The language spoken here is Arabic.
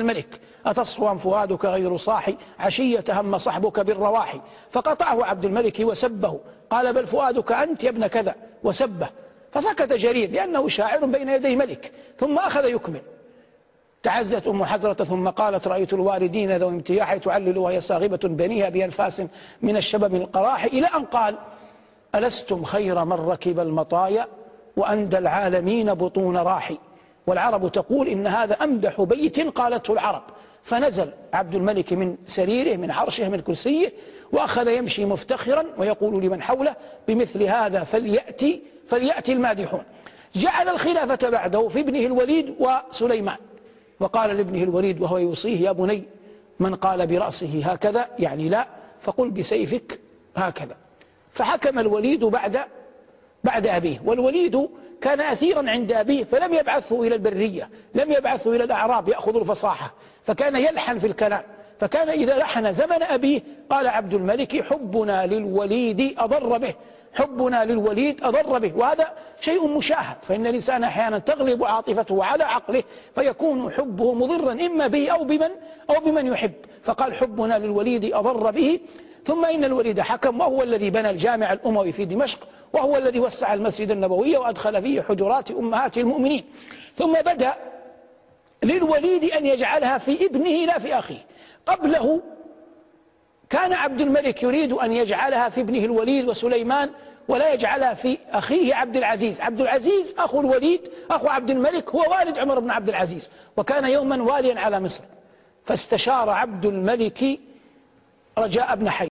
الملك أتصحو فؤادك غير صاحي؟ عشية هم صحبك بالرواحي. فقطعه عبد الملك وسبه. قال بل فؤادك أنت يا ابن كذا. وسبه. فسكت جرير لأنه شاعر بين يدي ملك. ثم أخذ يكمل. تعزت أم حزرة ثم قالت رأيت الوالدين ذو امتياح تعلل وهي صاغبة بنيها بأنفاس من الشبب القراح. إلى أن قال ألستم خير من ركب المطايا وأندى العالمين بطون راحي؟ والعرب تقول إن هذا أمدح بيت قالته العرب. فنزل عبد الملك من سريره من عرشه من كرسيه وأخذ يمشي مفتخرا ويقول لمن حوله بمثل هذا فليأتي فليأتي المادحون. جعل الخلافة بعده في ابنه الوليد وسليمان. وقال لابنه الوليد وهو يوصيه يا بني من قال برأسه هكذا؟ يعني لا. فقل بسيفك هكذا. فحكم الوليد بعد بعد أبيه. والوليد كان أثيرا عند أبيه فلم يبعثه إلى البرية لم يبعثه إلى الأعراب يأخذ الفصاحة. فكان يلحن في الكلام. فكان إذا لحن زمن أبيه قال عبد الملك حبنا للوليد أضر به حبنا للوليد أضر به. وهذا شيء مشاهد. فإن الإنسان أحيانا تغلب عاطفته على عقله فيكون حبه مضرا إما به أو بمن, أو بمن يحب. فقال حبنا للوليد أضر به ثم إن الوليد حكم وهو الذي بنى الجامع الأموي في دمشق وهو الذي وسع المسجد النبوي وأدخل فيه حجرات أمهات المؤمنين. ثم بدأ للوليد أن يجعلها في ابنه لا في أخيه. قبله كان عبد الملك يريد أن يجعلها في ابنه الوليد وسليمان ولا يجعلها في أخيه عبد العزيز. عبد العزيز أخو الوليد أخو عبد الملك هو والد عمر بن عبد العزيز وكان يوما واليا على مصر. فاستشار عبد الملك رجاء بن حي.